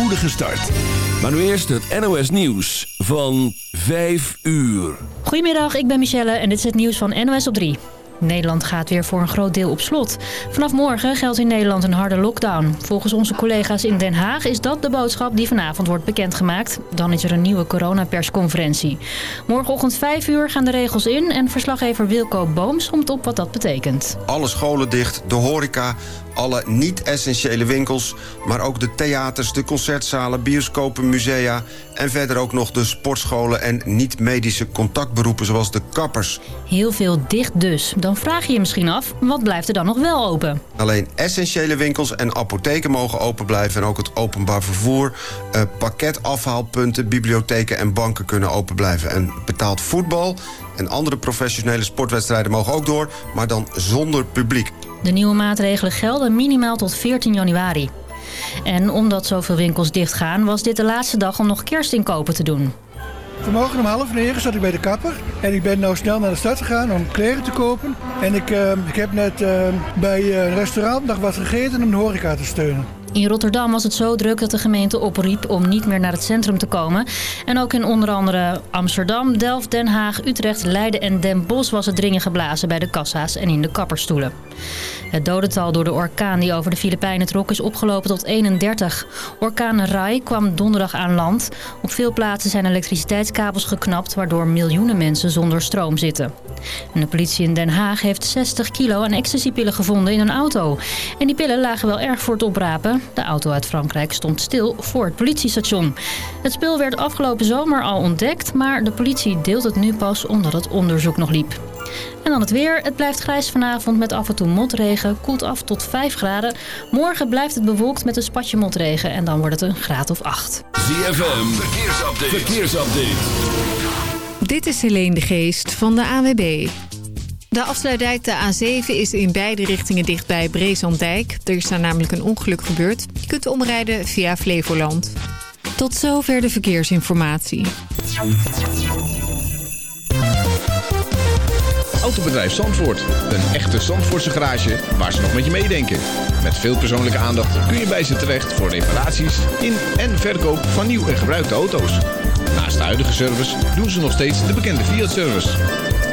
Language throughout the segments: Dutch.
spoedige start. Maar nu eerst het NOS Nieuws van 5 uur. Goedemiddag, ik ben Michelle en dit is het nieuws van NOS op 3. Nederland gaat weer voor een groot deel op slot. Vanaf morgen geldt in Nederland een harde lockdown. Volgens onze collega's in Den Haag is dat de boodschap die vanavond wordt bekendgemaakt. Dan is er een nieuwe coronapersconferentie. Morgenochtend 5 uur gaan de regels in en verslaggever Wilco Boom somt op wat dat betekent. Alle scholen dicht, de horeca, alle niet-essentiële winkels... maar ook de theaters, de concertzalen, bioscopen, musea... en verder ook nog de sportscholen en niet-medische contactberoepen... zoals de kappers. Heel veel dicht dus. Dan vraag je je misschien af, wat blijft er dan nog wel open? Alleen essentiële winkels en apotheken mogen open blijven... en ook het openbaar vervoer, eh, pakketafhaalpunten, bibliotheken en banken kunnen open blijven. En betaald voetbal en andere professionele sportwedstrijden mogen ook door... maar dan zonder publiek. De nieuwe maatregelen gelden minimaal tot 14 januari. En omdat zoveel winkels dichtgaan, was dit de laatste dag om nog kerstinkopen te doen. Vanmorgen om half negen zat ik bij de kapper. En ik ben nou snel naar de stad gegaan om kleren te kopen. En ik, uh, ik heb net uh, bij een restaurant nog wat gegeten om de horeca te steunen. In Rotterdam was het zo druk dat de gemeente opriep om niet meer naar het centrum te komen. En ook in onder andere Amsterdam, Delft, Den Haag, Utrecht, Leiden en Den Bosch was het dringen geblazen bij de kassa's en in de kapperstoelen. Het dodental door de orkaan die over de Filipijnen trok is opgelopen tot 31. Orkaan Rai kwam donderdag aan land. Op veel plaatsen zijn elektriciteitskabels geknapt waardoor miljoenen mensen zonder stroom zitten. En de politie in Den Haag heeft 60 kilo aan ecstasypillen gevonden in een auto. En die pillen lagen wel erg voor het oprapen. De auto uit Frankrijk stond stil voor het politiestation. Het spul werd afgelopen zomer al ontdekt, maar de politie deelt het nu pas omdat het onderzoek nog liep. En dan het weer. Het blijft grijs vanavond met af en toe motregen. Koelt af tot 5 graden. Morgen blijft het bewolkt met een spatje motregen. En dan wordt het een graad of 8. ZFM, verkeersupdate. verkeersupdate. Dit is Helene de Geest van de AWB. De afsluitdijk de A7 is in beide richtingen dicht bij Breeslanddijk. Er is daar namelijk een ongeluk gebeurd. Je kunt omrijden via Flevoland. Tot zover de verkeersinformatie. Autobedrijf Zandvoort. Een echte Zandvoortse garage waar ze nog met je meedenken. Met veel persoonlijke aandacht kun je bij ze terecht voor reparaties in en verkoop van nieuw en gebruikte auto's. Naast de huidige service doen ze nog steeds de bekende Fiat-service.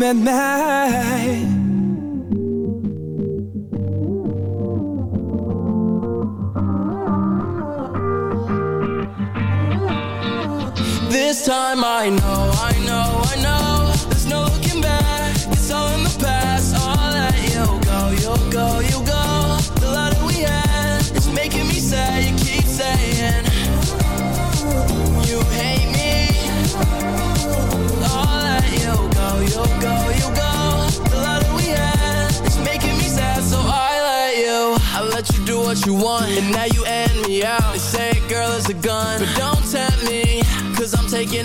met mij?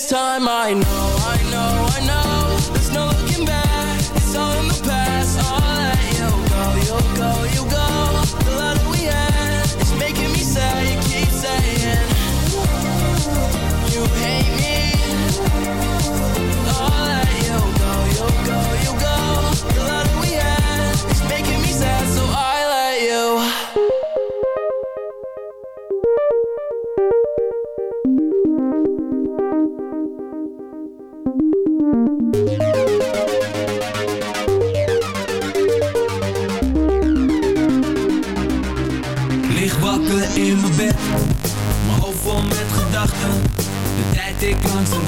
This time I know,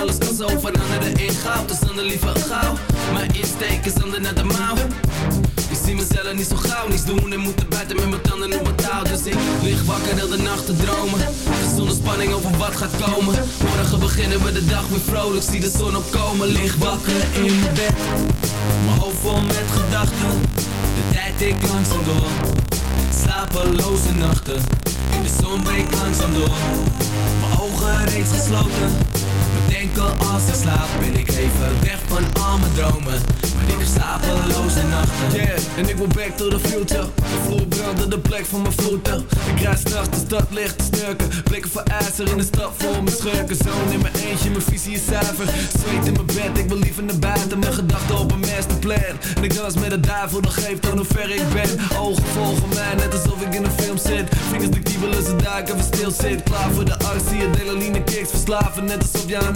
Alles kan zo veranderen in goud. Dus dan liever gauw. Mijn insteek is ander naar de mouw. Ik zie mezelf niet zo gauw, niets doen en moeten buiten met mijn tanden op mijn touw. Dus ik lig wakker heel de nacht te dromen. Zonder spanning over wat gaat komen. Morgen beginnen we de dag weer vrolijk, zie de zon opkomen. Lig wakker in mijn bed, mijn hoofd vol met gedachten. De tijd ik langzaam door, slapeloze nachten. De zon breekt langzaam door, mijn ogen reeds gesloten. Bedenken als ik slaap, ben ik even weg van al mijn dromen. Maar ik heb slapeloze nachten. Yeah, en ik wil back to the future. De vloer brandde de plek van mijn voeten. Ik rijd straks de stad licht te. Blikken voor ijzer in de stad voor mijn schurken. Zoon in mijn eentje, mijn visie is zuiver. Zweet in mijn bed, ik wil liever naar buiten. Mijn gedachten op een masterplan. En ik dans met de duivel, dat geeft aan hoe ver ik ben. Ogen volgen mij, net alsof ik in een film zit. Vingers de kiebelen, ze duiken, even stil zit. Klaar voor de arts, adrenaline kicks. Verslaven, net alsof aan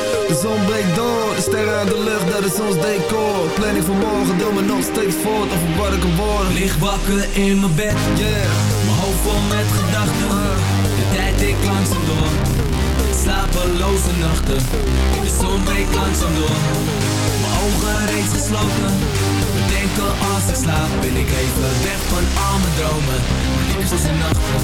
De zon breekt door, de sterren aan de lucht, dat is ons decor. Planning van morgen, doe me nog steeds voort Over wat ik kan worden. Licht wakker in mijn bed, yeah. Mijn hoofd vol met gedachten. De tijd ik langzaam door. Slapeloze nachten. De zon breekt langzaam door. Mijn ogen reeds gesloten. Bedenken als ik slaap Ben ik even weg van al mijn dromen. Liefste nachten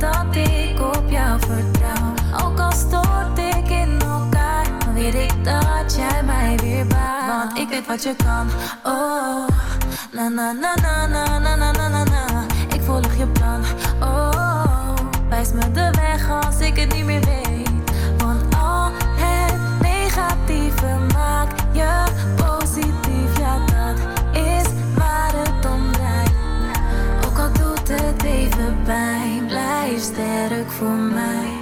dat ik op jou vertrouw. Ook al stort ik in elkaar, weet ik dat jij mij weer baart. Want ik weet wat je kan, oh. Na na na na na na na na na na. Ik volg je plan, oh. Wijs me de weg als ik het niet meer weet. Sterk voor mij.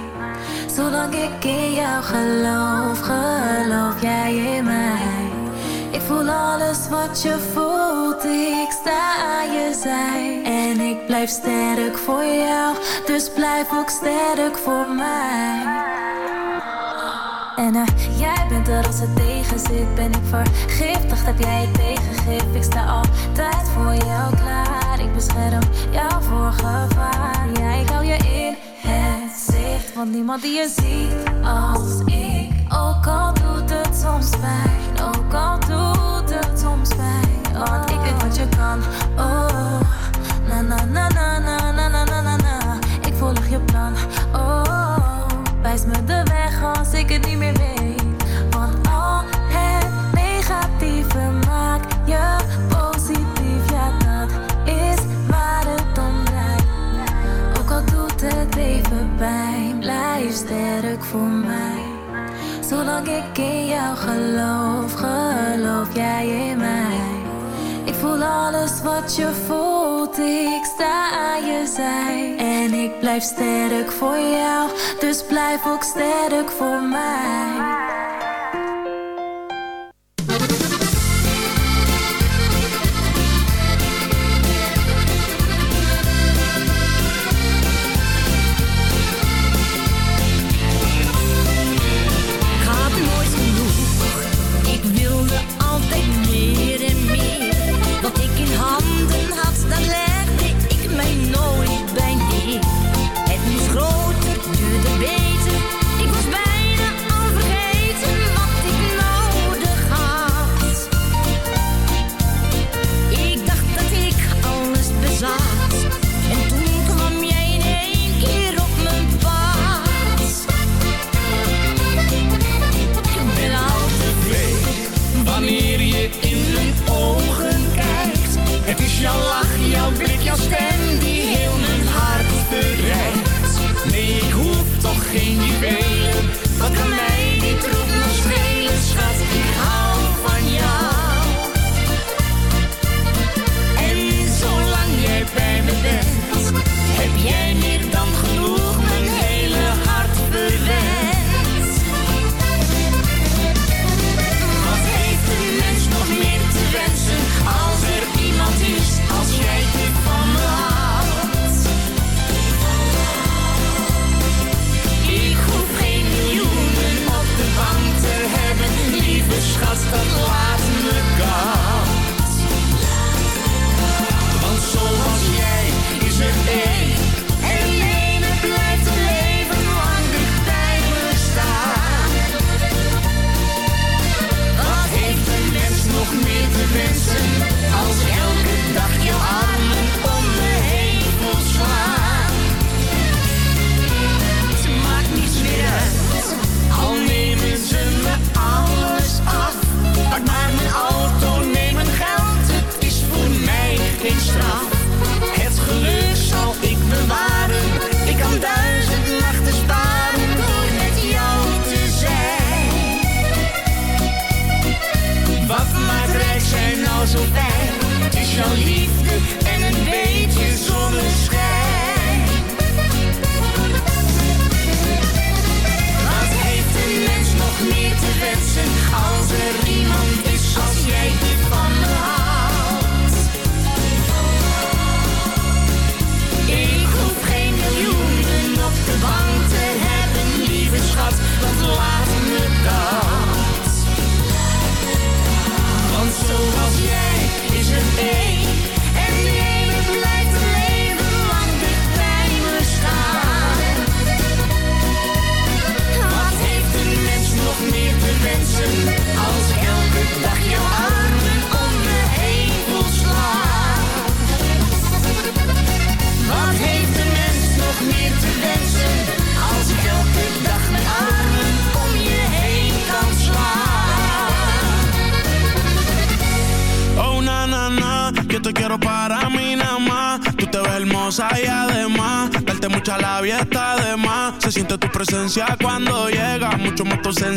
Zolang ik in jou geloof, geloof jij in mij. Ik voel alles wat je voelt, ik sta aan je zij. En ik blijf sterk voor jou, dus blijf ook sterk voor mij. En eh, jij bent er als het tegen zit, ben ik vergiftigd, heb jij het tegengif. Ik sta altijd voor jou klaar, bescherm jou voor gevaar. Ja, ik hou je in het zicht, want niemand die je ziet als ik. Ook al doet het soms pijn, ook al doet het soms pijn. Want ik weet wat je kan, oh. Na na na na na na na na na. Ik volg je plan, oh. Wijs me de weg als ik het niet meer weet. Want al het negatieve maakt je blijf sterk voor mij. Zolang ik in jou geloof, geloof jij in mij. Ik voel alles wat je voelt, ik sta aan je zij. En ik blijf sterk voor jou, dus blijf ook sterk voor mij.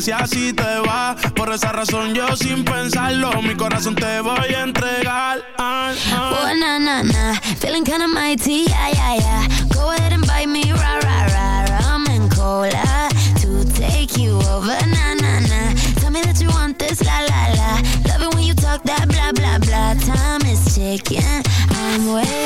Si te va. Por esa razón yo sin pensarlo, mi corazón te voy a entregar. Ah, ah. Oh, na, na, na. Feeling kinda mighty, yeah, yeah, yeah. Go ahead and bite me, rah, rah, rah. Rum and cola to take you over, na, na, na. Tell me that you want this, la, la, la. Love it when you talk that blah, blah, blah. Time is ticking, I'm waiting.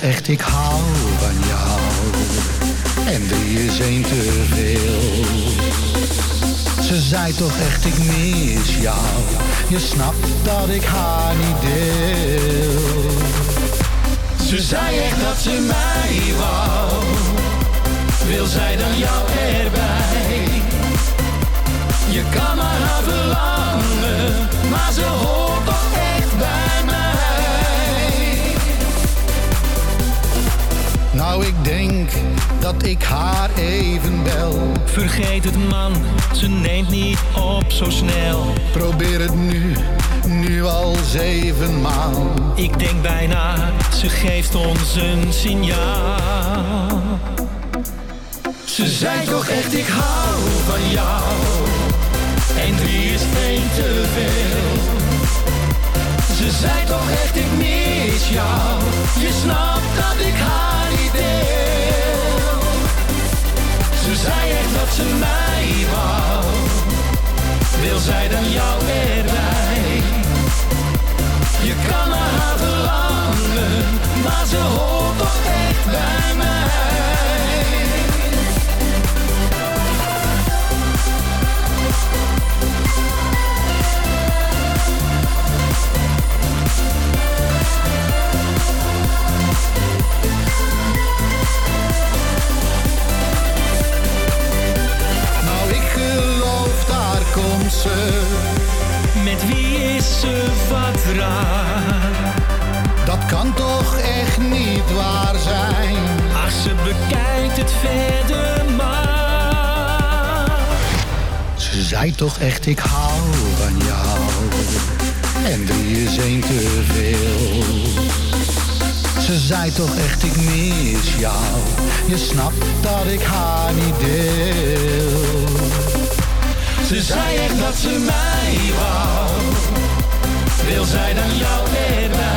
echt, ik hou van jou, en drie is één te veel. Ze zei toch echt, ik mis jou, je snapt dat ik haar niet deel. Ze zei echt dat ze mij wou Wil zij dan jou erbij? Je kan maar haar Maar ze hoort Nou, ik denk dat ik haar even bel. Vergeet het man, ze neemt niet op zo snel Probeer het nu, nu al zevenmaal. Ik denk bijna, ze geeft ons een signaal Ze zei toch echt, ik hou van jou En drie is één te veel Ze zei toch echt, ik mis jou. Je snapt dat ik haar niet deel. Ze zei echt dat ze mij wou. Wil zij dan jou erbij? Je kan naar haar verlangen Maar ze hoort toch echt bij mij ze vatra. Dat kan toch echt niet waar zijn? Ach, ze bekijkt het verder maar. Ze zei toch echt, ik hou van jou. En drie is een te veel. Ze zei toch echt, ik mis jou. Je snapt dat ik haar niet deel. Ze zei echt dat ze mij wou wil zij dan jou en.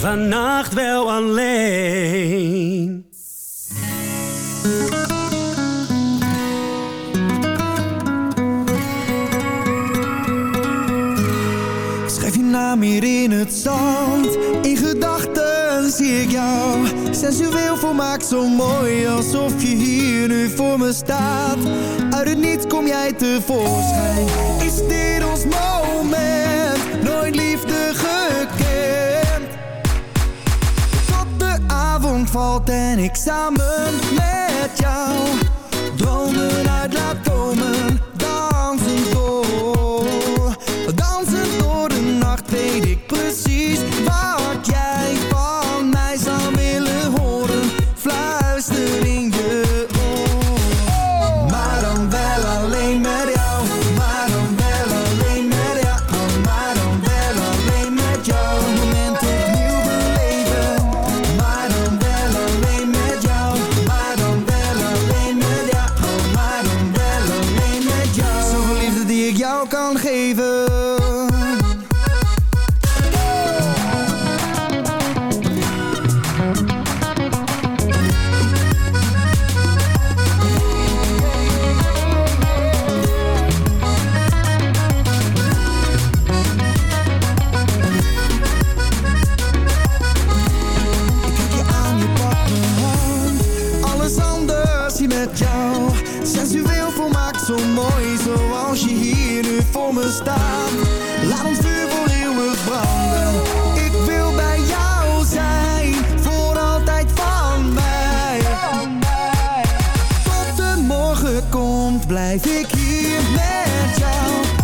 vannacht wel alleen. Schrijf je naam hier in het zand, in gedachten zie ik jou. Sensueel volmaakt zo mooi, alsof je hier nu voor me staat. Uit het niets kom jij tevoorschijn, is dit ons mooi? valt en ik samen met Blijf ik hier met jou.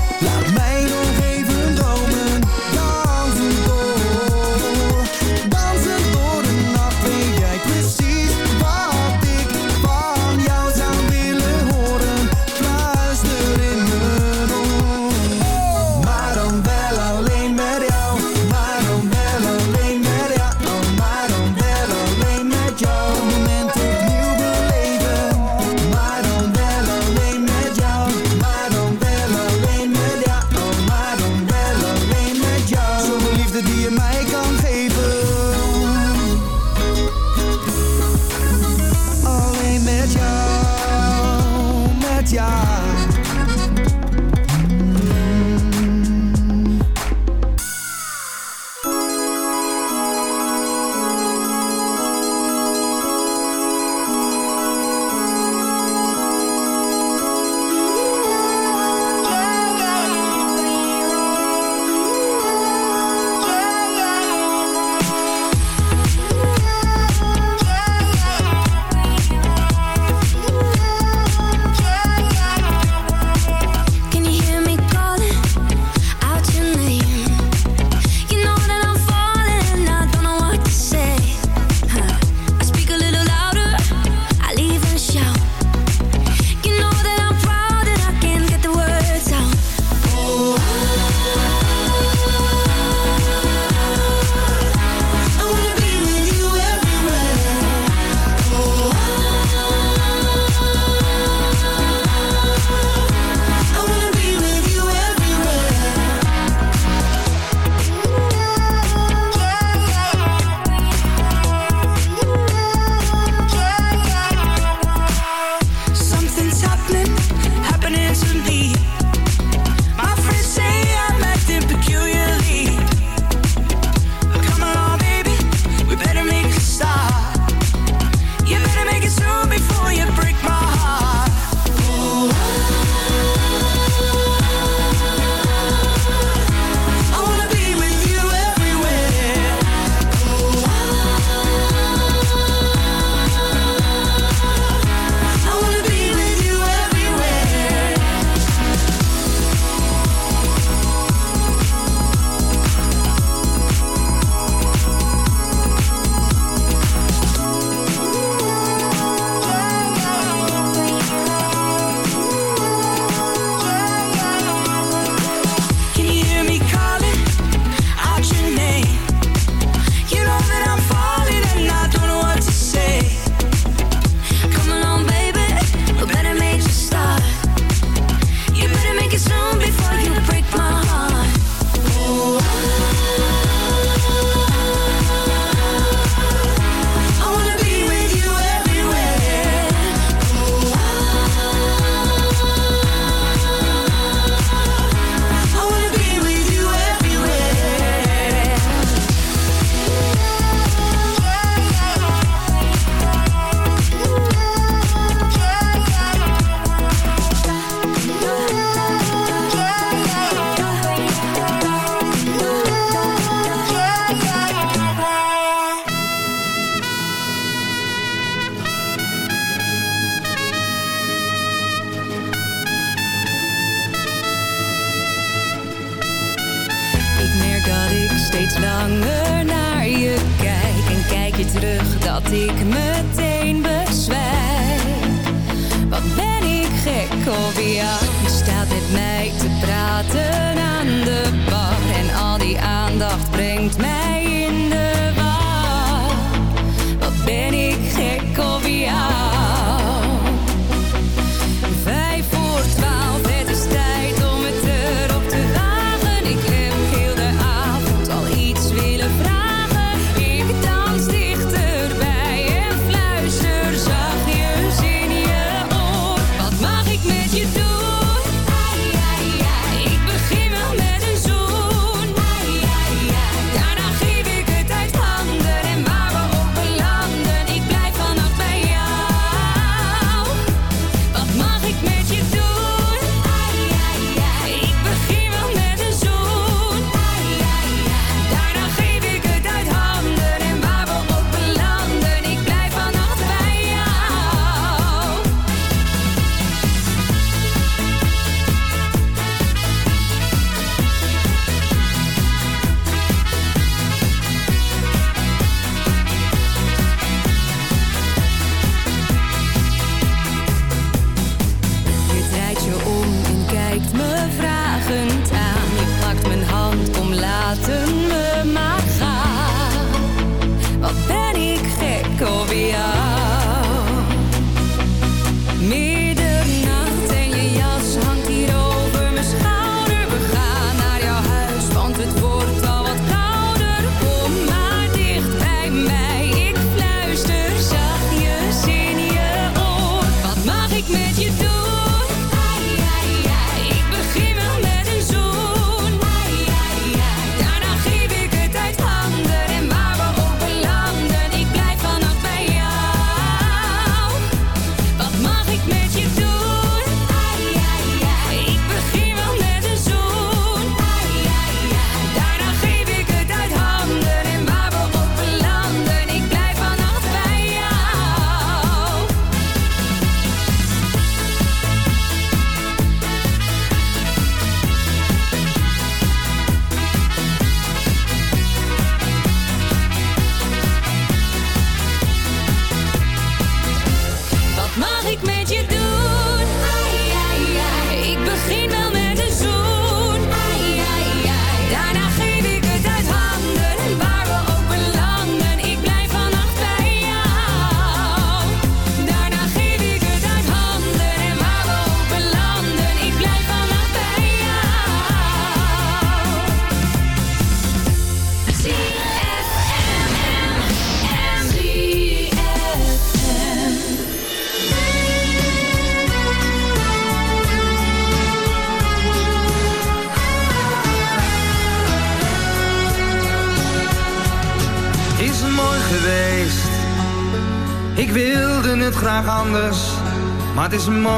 terug dat ik meteen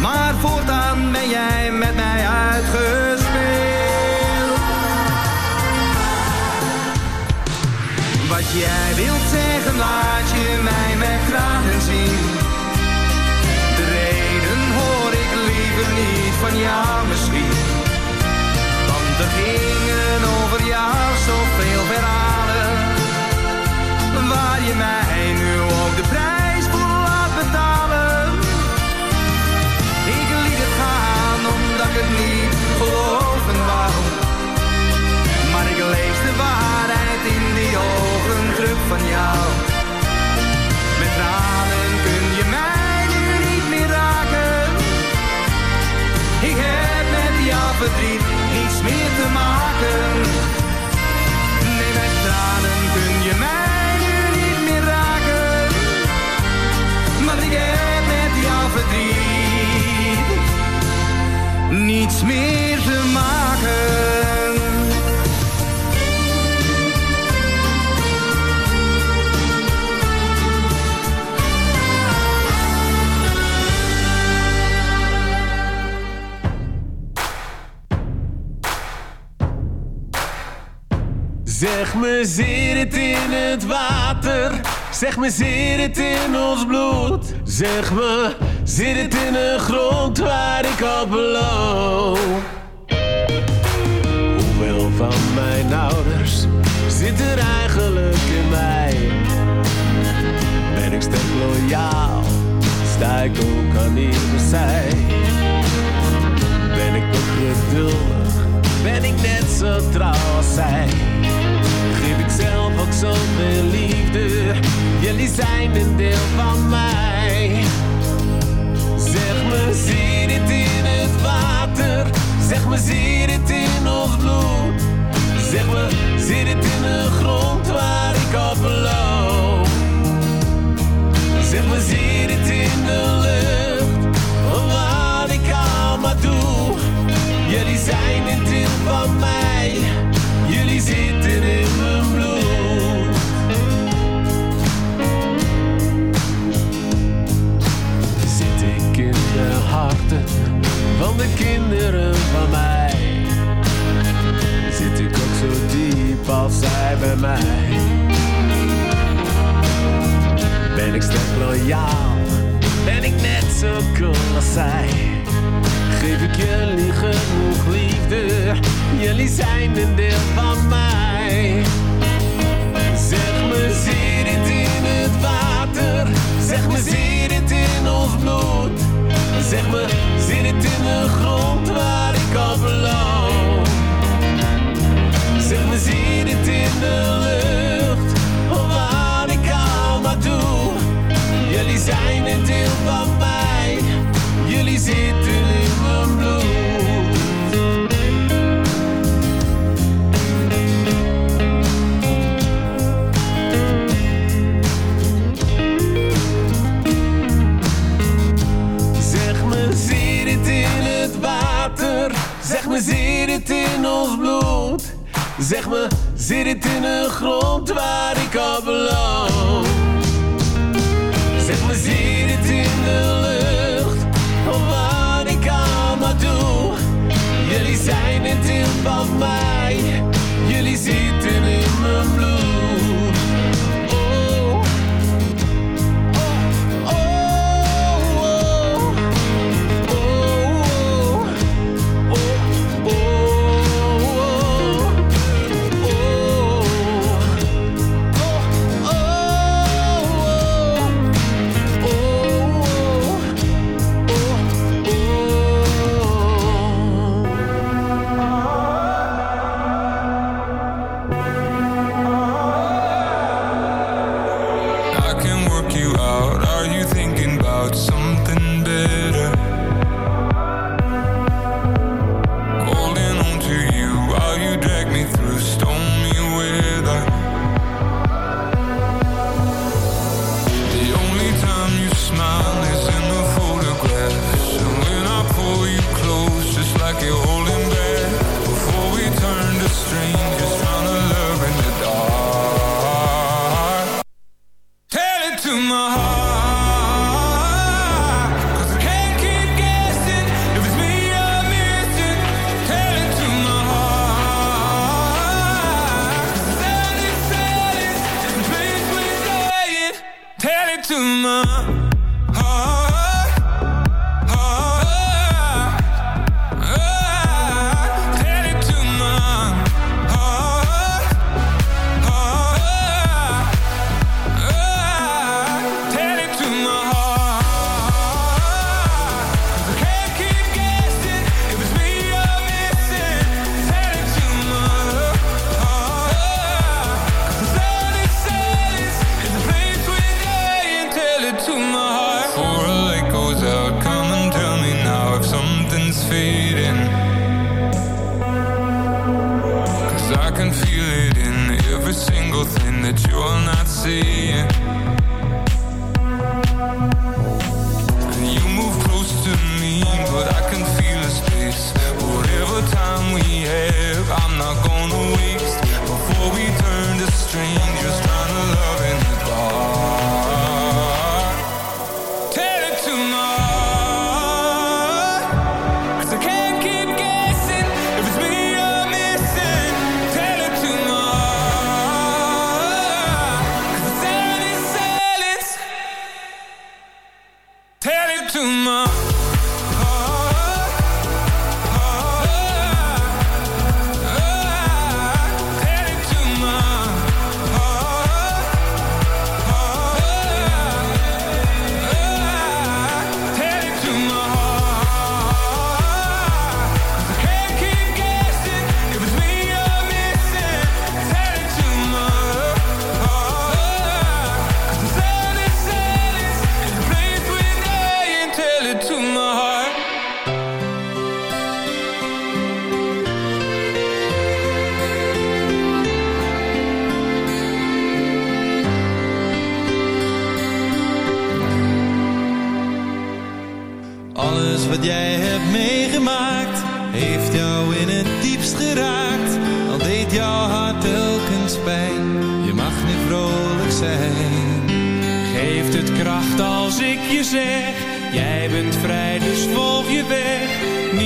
Maar voortaan ben jij met mij uitgespeeld. Wat jij wilt zeggen, laat je mij met tranen zien. De reden hoor ik liever niet van jou misschien. Want er niets meer te maken. Nee, met tranen kun je mij nu niet meer raken. Maar ik heb met jouw verdriet niets meer Zeg me, zit het in het water? Zeg me, zit het in ons bloed? Zeg me, zit het in de grond waar ik op loop? Hoeveel van mijn ouders zit er eigenlijk in mij? Ben ik sterk loyaal? Sta ik ook aan iedere zij? Ben ik nog geduldig? Ben ik net zo trouw als zij? Zelf ook zoveel liefde? Jullie zijn een deel van mij. Zeg me, zie het in het water? Zeg me, zie het in ons bloed? Zeg me, zie het in de grond waar ik op loop? Zeg me, zie het in de lucht? Wat ik allemaal doe? Jullie zijn een deel van mij. De kinderen van mij? Zit ik ook zo diep als zij bij mij? Ben ik sterk loyaal? Ben ik net zo cool als zij? Geef ik jullie genoeg liefde? Jullie zijn een deel van mij. Zeg me, zie dit in het water? Zeg me, zie dit in ons bloed? Zeg me, zie dit in de grond waar ik op loop? Zeg me, zie dit in de lucht? Wat ik allemaal doe? Jullie zijn een deel van mij. Jullie zitten in mijn bloed. Zeg me, zie dit in ons bloed? Zeg me, zit het in de grond waar ik op loop? Zeg me, zie dit in de lucht? Of wat ik allemaal doe? Jullie zijn een deel van mij.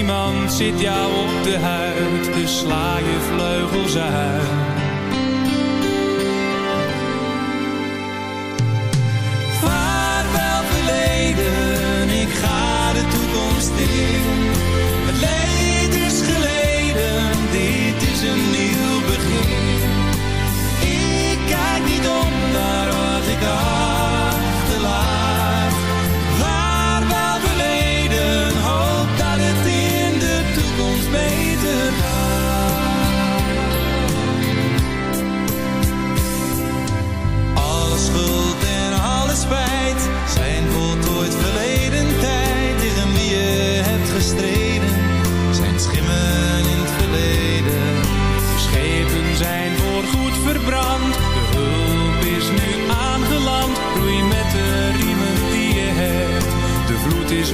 Niemand zit jou op de huid, dus sla je vleugels uit. Vaarwel verleden, ik ga de toekomst in. Het leed is geleden, dit is een nieuw.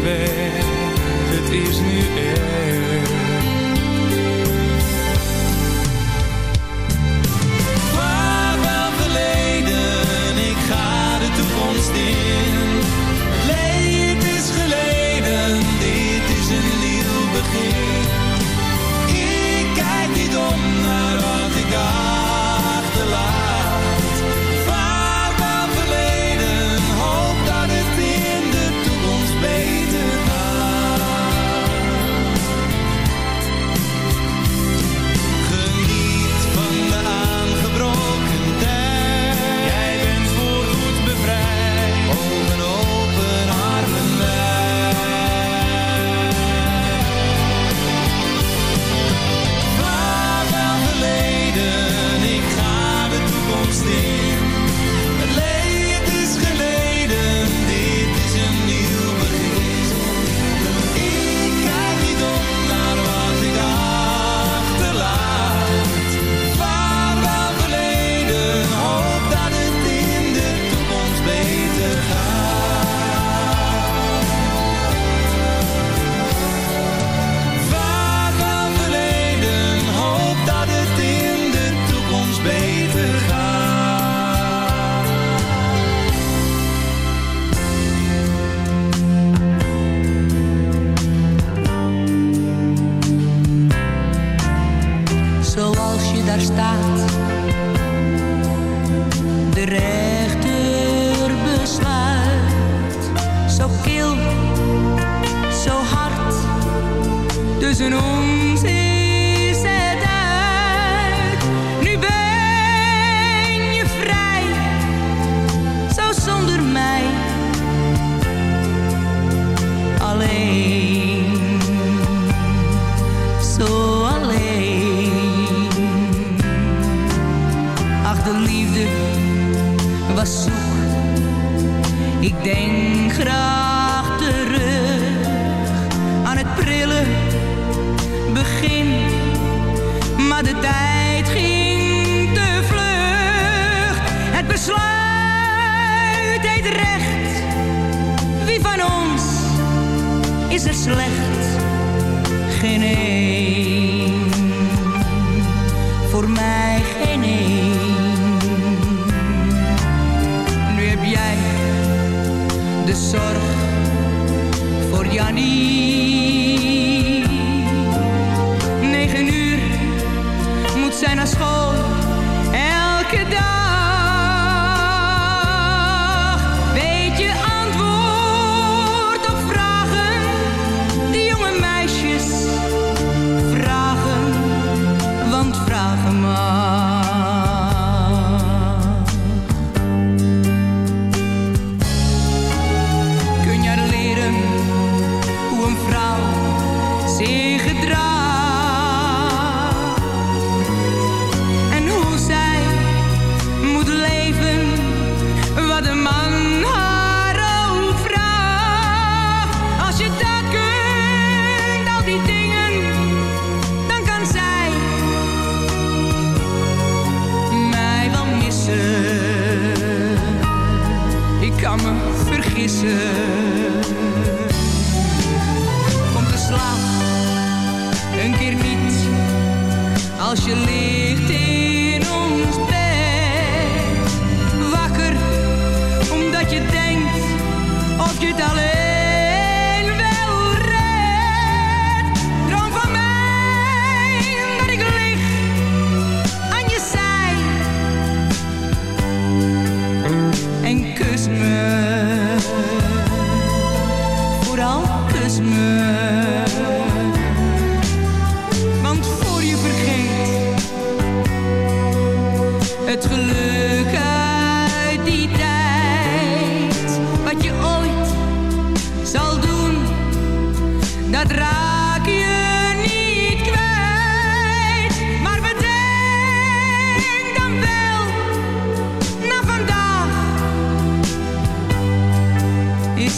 het is nu echt.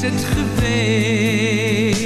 het geweest.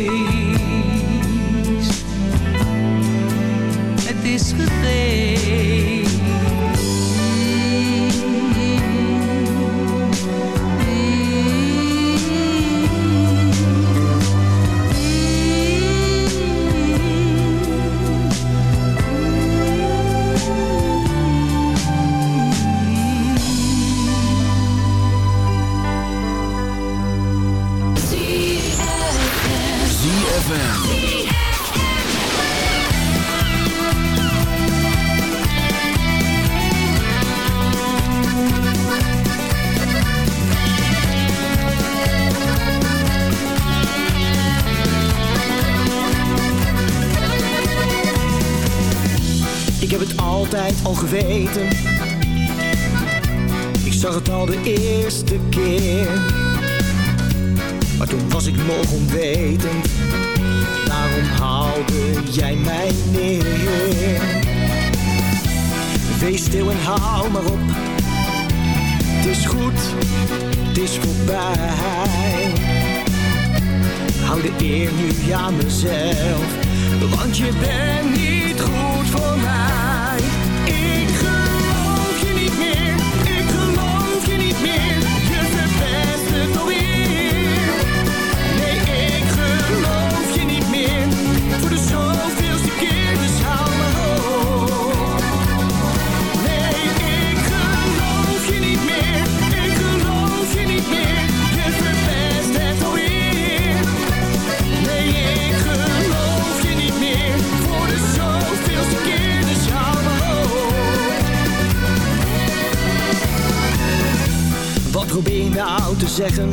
nou te zeggen?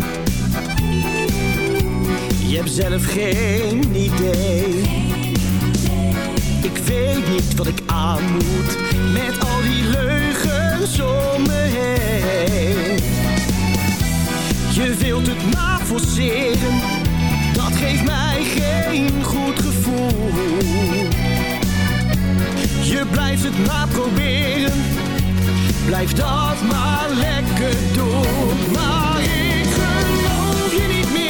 Je hebt zelf geen idee. Ik weet niet wat ik aan moet met al die leugens om me heen. Je wilt het maar forceren, dat geeft mij geen goed gevoel. Je blijft het maar proberen Blijf dat maar lekker doen, maar ik geloof je niet meer.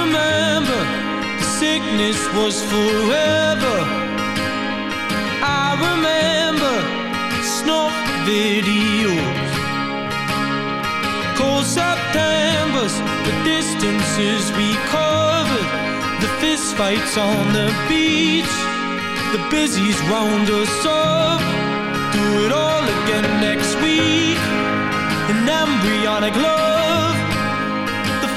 Remember the sickness was forever. I remember snuff videos. Cold Septembers, the distances we covered, the fist fights on the beach, the busies round us up. Do it all again next week. An embryonic love,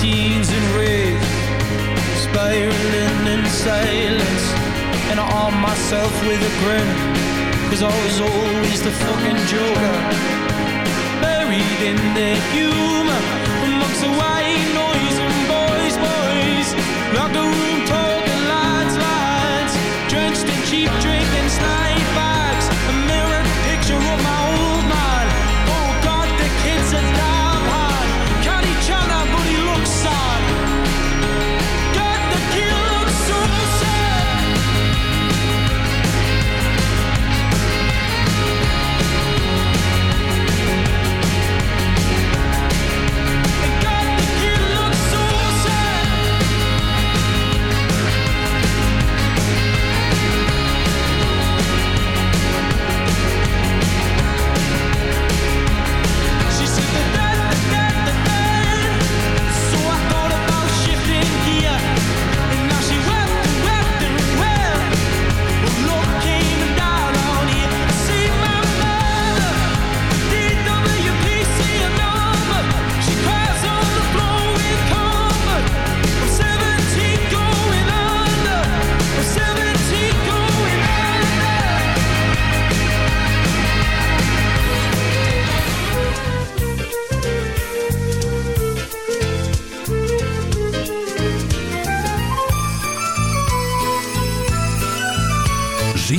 teens in rage, spiraling in silence, and I arm myself with a grin, cause I was always the fucking joker. Buried in the humor, amongst the white noise and boys, boys, locker room